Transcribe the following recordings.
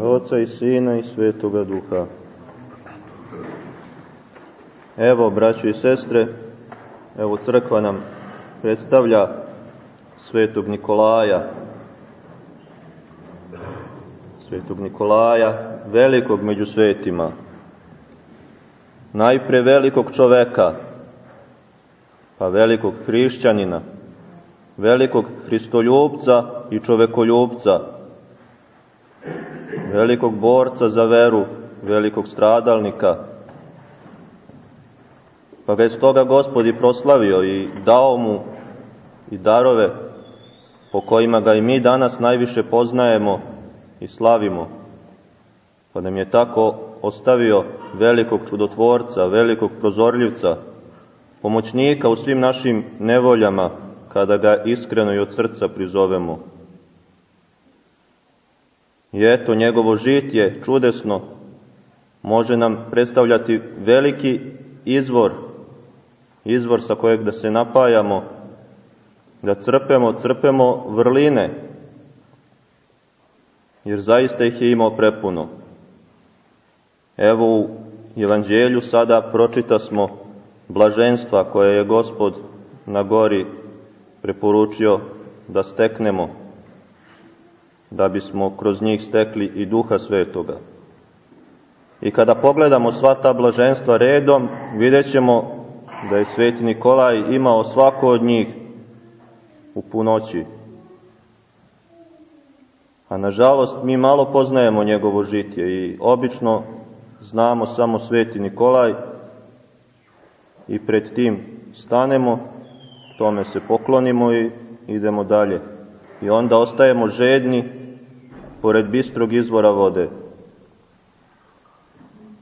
Oca i Sina i Svetoga Duha. Evo, braćo i sestre, evo crkva nam predstavlja Svetog Nikolaja, Svetog Nikolaja, velikog među svetima, najpre velikog čoveka, pa velikog hrišćanina, velikog hristoljubca i čovekoljubca, velikog borca za veru, velikog stradalnika. Pa ga je stoga gospod i proslavio i dao mu i darove po kojima ga i mi danas najviše poznajemo i slavimo. Pa nam je tako ostavio velikog čudotvorca, velikog prozorljivca, pomoćnika u svim našim nevoljama, kada ga iskreno i od srca prizovemo. I eto, njegovo žitje, čudesno, može nam predstavljati veliki izvor, izvor sa kojeg da se napajamo, da crpemo, crpemo vrline, jer zaista ih je imao prepuno. Evo u Evanđelju sada pročita smo blaženstva koje je Gospod na gori preporučio da steknemo, da bismo kroz njih stekli i duha svetoga. I kada pogledamo sva ta blaženstva redom, vidjet da je sveti Nikolaj imao svako od njih u punoći. A nažalost mi malo poznajemo njegovo žitje i obično znamo samo sveti Nikolaj i pred tim stanemo, tome se poklonimo i idemo dalje. I onda ostajemo žedni pored bistrog izvora vode.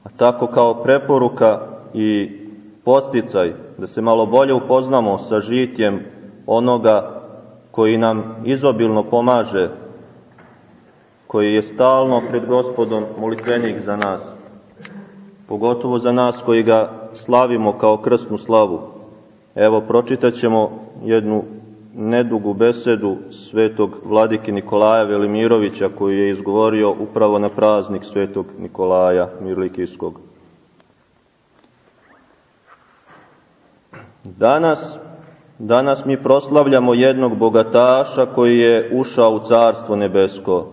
A tako kao preporuka i posticaj da se malo bolje upoznamo sa žitjem onoga koji nam izobilno pomaže, koji je stalno pred gospodom molitvenik za nas, pogotovo za nas koji ga slavimo kao krsnu slavu. Evo, pročitat ćemo jednu nedugu besedu svetog vladike Nikolaja Velimirovića koju je izgovorio upravo na praznik svetog Nikolaja Mirlikijskog. Danas, danas mi proslavljamo jednog bogataša koji je ušao u carstvo nebesko.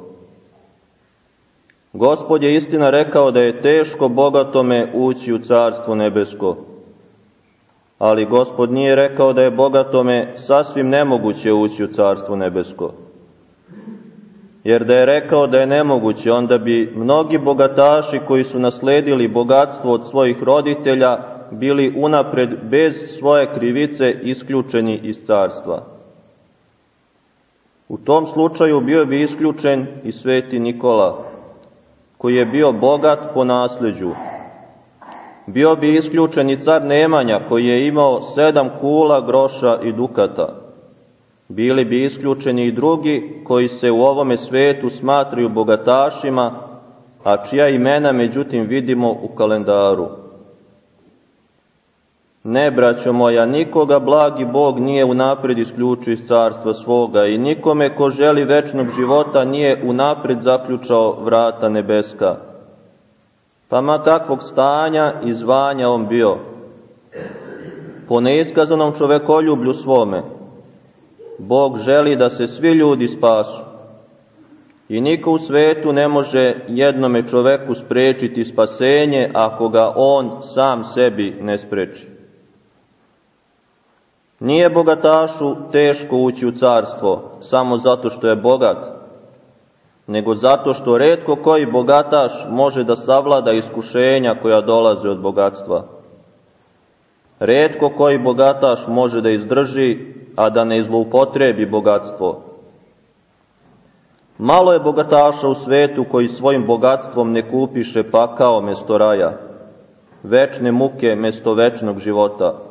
Gospod je istina rekao da je teško bogatome ući u carstvo nebesko ali gospod nije rekao da je bogatome sasvim nemoguće ući u carstvo nebesko. Jer da je rekao da je nemoguće, onda bi mnogi bogataši koji su nasledili bogatstvo od svojih roditelja bili unapred bez svoje krivice isključeni iz carstva. U tom slučaju bio bi isključen i sveti Nikola, koji je bio bogat po nasleđu, Bio bi isključen i car Nemanja koji je imao sedam kula groša i dukata. Bili bi isključeni i drugi koji se u ovome svetu smatraju bogatašima, a čija imena međutim vidimo u kalendaru. Ne, braćo moja, nikoga blagi Bog nije unapred isključio iz carstva svoga i nikome ko želi večnog života nije unapred zaključao vrata nebeska pa ma takvog stanja i zvanja on bio. Po neiskazanom čovekoljublju svome, Bog želi da se svi ljudi spasu. I niko u svetu ne može jednome čoveku sprečiti spasenje ako ga on sam sebi ne spreči. Nije bogatašu teško ući u carstvo samo zato što je bogat, nego zato što redko koji bogataš može da savlada iskušenja koja dolaze od bogatstva. Redko koji bogataš može da izdrži, a da ne izloupotrebi bogatstvo. Malo je bogataša u svetu koji svojim bogatstvom ne kupiše pakao mesto raja, večne muke mesto večnog života,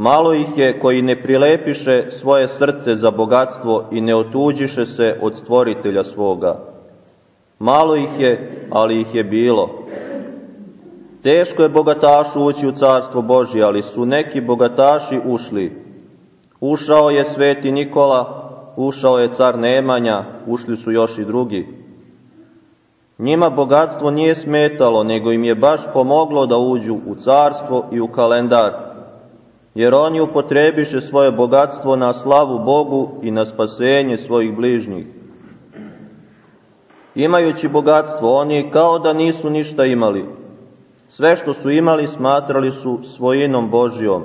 Malo ih je koji ne prilepiše svoje srce za bogatstvo i ne otuđiše se od stvoritelja svoga. Malo ih je, ali ih je bilo. Teško je bogatašu ući u carstvo Božje, ali su neki bogataši ušli. Ušao je sveti Nikola, ušao je car Nemanja, ušli su još i drugi. Njima bogatstvo nije smetalo, nego im je baš pomoglo da uđu u carstvo i u kalendar, jer oni upotrebiše svoje bogatstvo na slavu Bogu i na spasenje svojih bližnjih. Imajući bogatstvo, oni kao da nisu ništa imali. Sve što su imali smatrali su svojinom Božijom,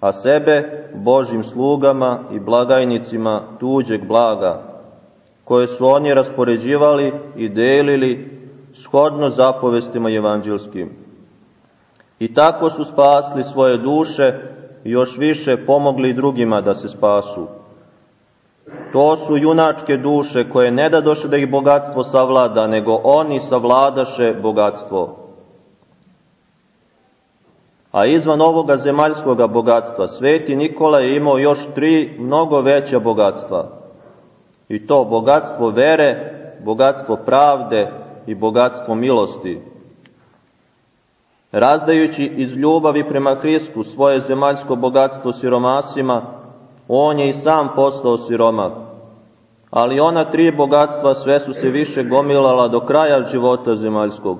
a sebe Božim slugama i blagajnicima tuđeg blaga, koje su oni raspoređivali i delili shodno zapovestima evanđelskim. I tako su spasli svoje duše još više pomogli drugima da se spasu. To su junačke duše koje ne da doše da ih bogatstvo savlada, nego oni savladaše bogatstvo. A izvan ovoga zemaljskoga bogatstva, sveti Nikola je imao još tri mnogo veća bogatstva. I to bogatstvo vere, bogatstvo pravde i bogatstvo milosti. Razdajući iz ljubavi prema Hristu svoje zemaljsko bogatstvo siromasima, on je i sam postao siromak. Ali ona tri bogatstva sve su se više gomilala do kraja života zemaljskog.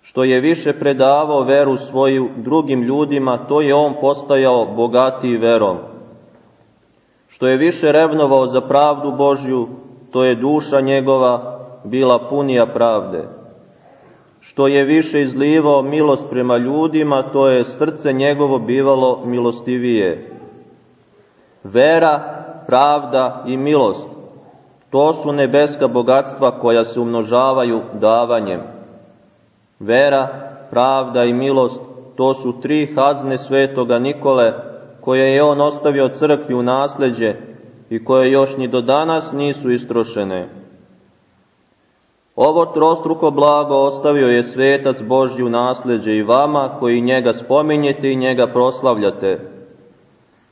Što je više predavao veru svoju drugim ljudima, to je on postajao bogatiji verom. Što je više revnovao za pravdu Božju, to je duša njegova bila punija pravde. Što je više izlivao milost prema ljudima, to je srce njegovo bivalo milostivije. Vera, pravda i milost, to su nebeska bogatstva koja se umnožavaju davanjem. Vera, pravda i milost, to su tri hazne svetoga Nikole, koje je on ostavio crkvi u nasleđe i koje još ni do danas nisu istrošene. Ovo trostruko blago ostavio je svetac Božji u nasleđe i vama koji njega spominjete i njega proslavljate.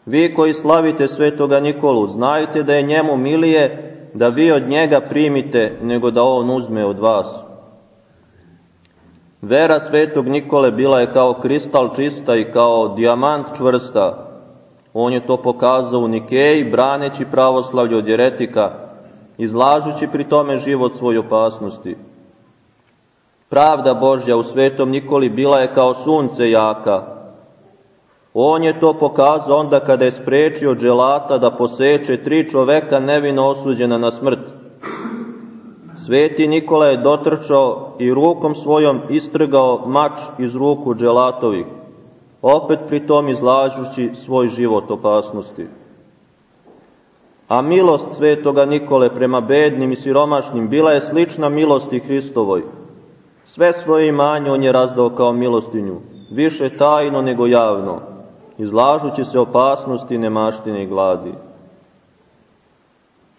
Vi koji slavite svetoga Nikolu, znajte da je njemu milije da vi od njega primite nego da on uzme od vas. Vera svetog Nikole bila je kao kristal čista i kao dijamant čvrsta. On je to pokazao u Nikeji, braneći pravoslavlje od jeretika, izlažući pri tome život svoj opasnosti. Pravda Božja u svetom Nikoli bila je kao sunce jaka. On je to pokazao onda kada je sprečio dželata da poseče tri čoveka nevino osuđena na smrt. Sveti Nikola je dotrčao i rukom svojom istrgao mač iz ruku dželatovih, opet pri tom izlažući svoj život opasnosti. A milost svetoga Nikole prema bednim i siromašnim bila je slična milosti Hristovoj. Sve svoje imanje on je razdao kao milostinju, više tajno nego javno, izlažući se opasnosti, nemaštine i gladi.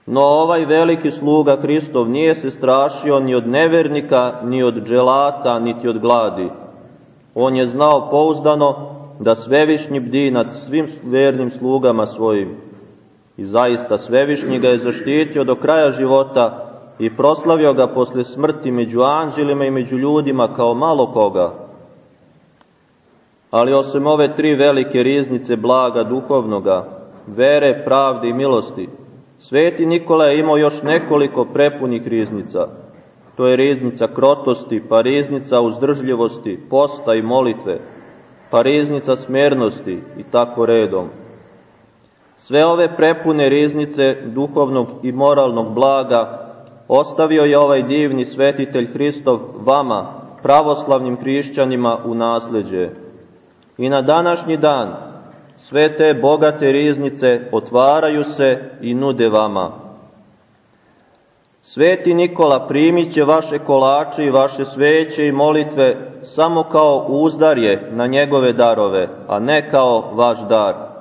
No ovaj veliki sluga Hristov nije se strašio ni od nevernika, ni od dželata, niti od gladi. On je znao pouzdano da svevišnji bdi nad svim vernim slugama svojim. I zaista svevišnji ga je zaštitio do kraja života i proslavio ga posle smrti među anđelima i među ljudima kao malo koga. Ali osim ove tri velike riznice blaga duhovnoga, vere, pravde i milosti, Sveti Nikola je imao još nekoliko prepunih riznica. To je riznica krotosti, pa riznica uzdržljivosti, posta i molitve, pa riznica smernosti i tako redom. Sve ove prepune riznice duhovnog i moralnog blaga ostavio je ovaj divni svetitelj Hristov vama, pravoslavnim hrišćanima u nasleđe. I na današnji dan sve te bogate riznice otvaraju se i nude vama. Sveti Nikola primit će vaše kolače i vaše sveće i molitve samo kao uzdarje na njegove darove, a ne kao vaš dar.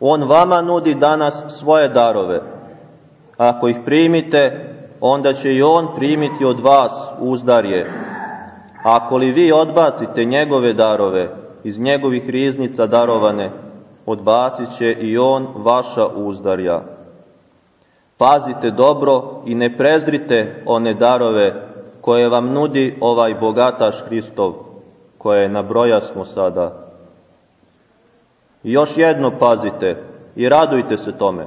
On vama nudi danas svoje darove. Ako ih primite, onda će i on primiti od vas uzdarje. Ako li vi odbacite njegove darove, iz njegovih riznica darovane, odbacit će i on vaša uzdarja. Pazite dobro i ne prezrite one darove koje vam nudi ovaj bogataš Hristov, koje nabroja smo sada. I još jedno pazite i radujte se tome.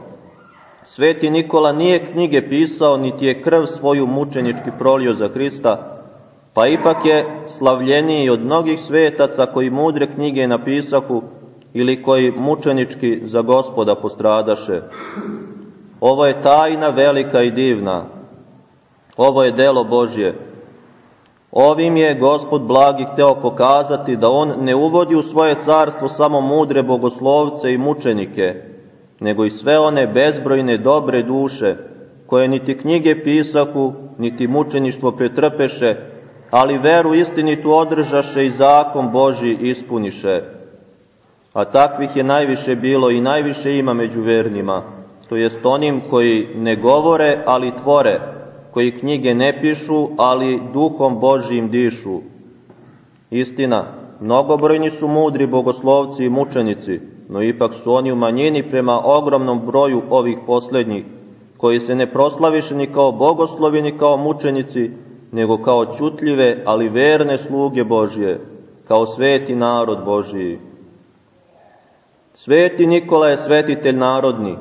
Sveti Nikola nije knjige pisao, niti je krv svoju mučenički prolio za Hrista, pa ipak je slavljeniji od mnogih svetaca koji mudre knjige napisahu ili koji mučenički za gospoda postradaše. Ovo je tajna velika i divna. Ovo je delo Božje. Ovim je gospod blagi hteo pokazati da on ne uvodi u svoje carstvo samo mudre bogoslovce i mučenike, nego i sve one bezbrojne dobre duše, koje niti knjige pisahu, niti mučeništvo pretrpeše, ali veru istinitu održaše i zakon Boži ispuniše. A takvih je najviše bilo i najviše ima među vernima, to jest onim koji ne govore, ali tvore, koji knjige ne pišu, ali duhom Božijim dišu. Istina, mnogobrojni su mudri bogoslovci i mučenici, no ipak su oni u manjini prema ogromnom broju ovih poslednjih, koji se ne proslaviše ni kao bogoslovi ni kao mučenici, nego kao čutljive, ali verne sluge Božije, kao sveti narod Božiji. Sveti Nikola je svetitelj narodni,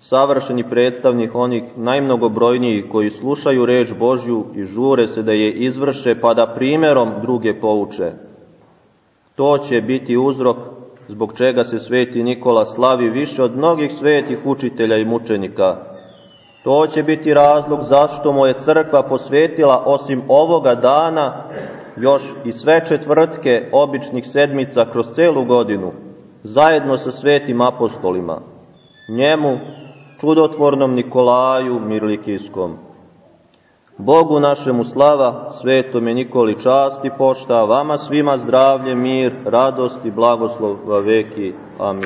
savršeni predstavnik onih najmnogobrojnijih koji slušaju reč Božju i žure se da je izvrše pa da primerom druge pouče. To će biti uzrok zbog čega se sveti Nikola slavi više od mnogih svetih učitelja i mučenika. To će biti razlog zašto mu je crkva posvetila osim ovoga dana još i sve četvrtke običnih sedmica kroz celu godinu, zajedno sa svetim apostolima. Njemu, čudotvornom Nikolaju Mirlikijskom. Bogu našemu slava, svetome Nikoli čast i pošta, vama svima zdravlje, mir, radost i blagoslov veki. Amin.